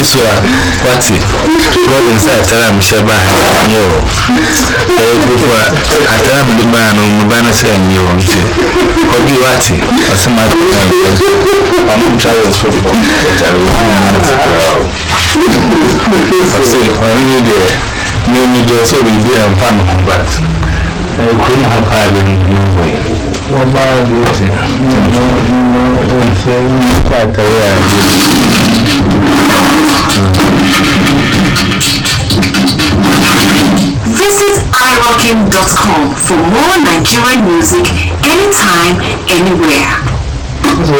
mi so a wati robin sɛ atare a mehyɛ baa nyɛ wɔ ɛyɛ kuropo a atare a mede baa no meba no sɛ nyɛ wɔ nti kɔbi wati ɔsɛ ma ɔno travels football ɔse ɔno ne deɛ ne ni deɛ sɛ biribi a mfa no ho bat ɛyɛ kurom hɔ paa bɛ mbɔ yi ọba ọdún ọdún ọdún ọdún ọdún ọdún ọdún ọdún ọdún ọdún Visit irocking.com for more Nigerian music anytime, anywhere. So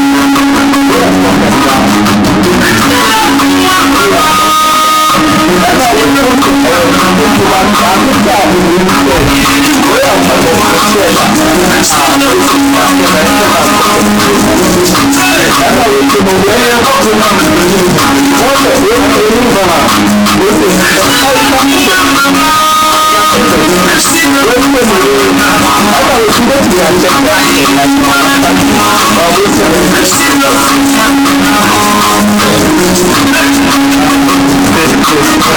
you Still love I'm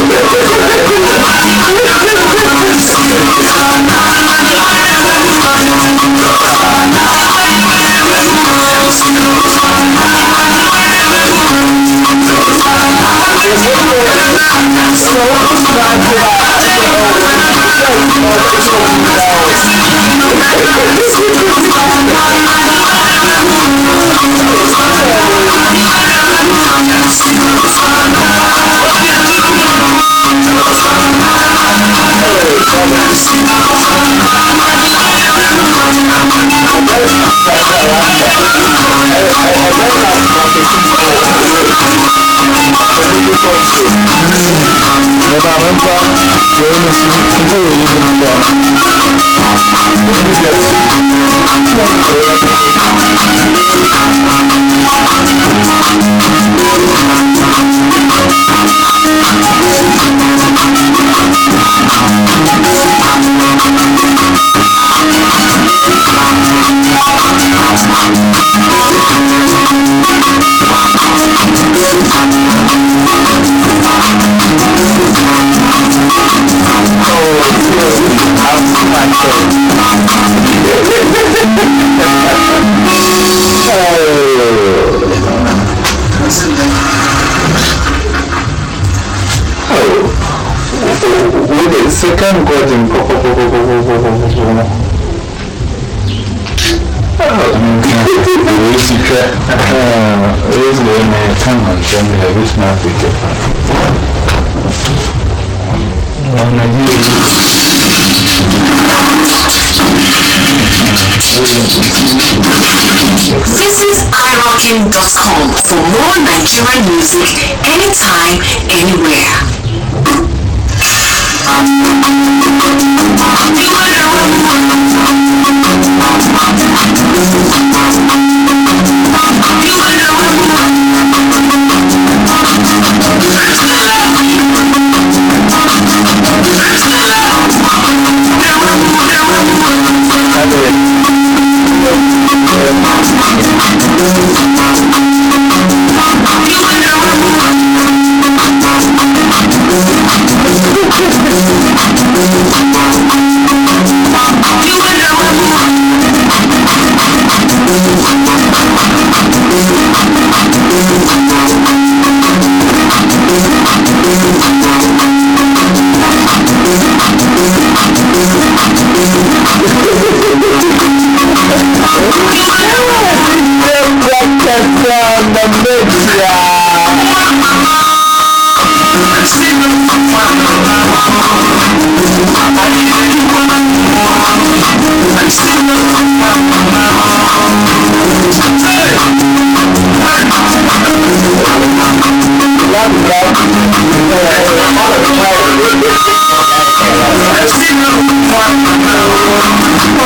Yeah. 没办文章，有一种形形式有一种的，理解任何人。second garden. Oh, Visit is iRockin.com for more Nigerian music anytime, anywhere.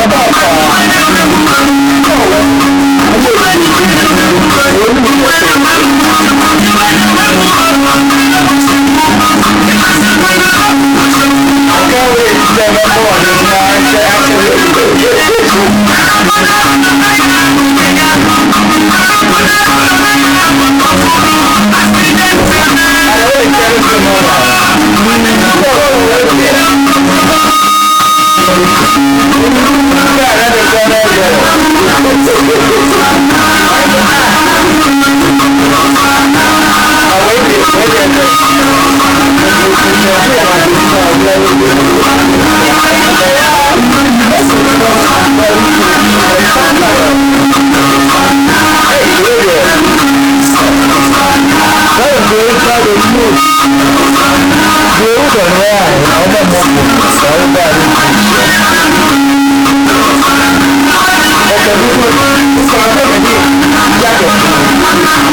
Come on.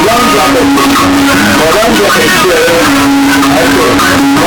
Long jacket. Or long jacket. Okay.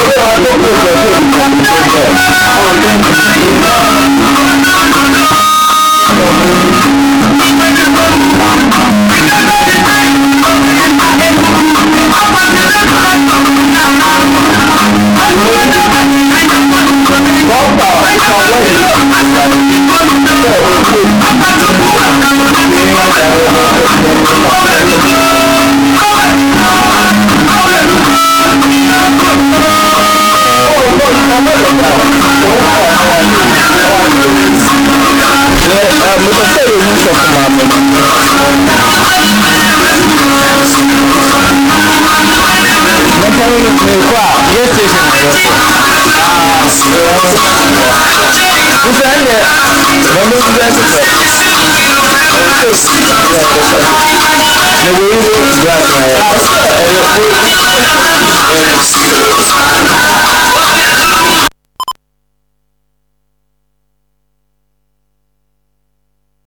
Güzel de ben de güzel tutuyorum. Ne boyu da güzel. Evet.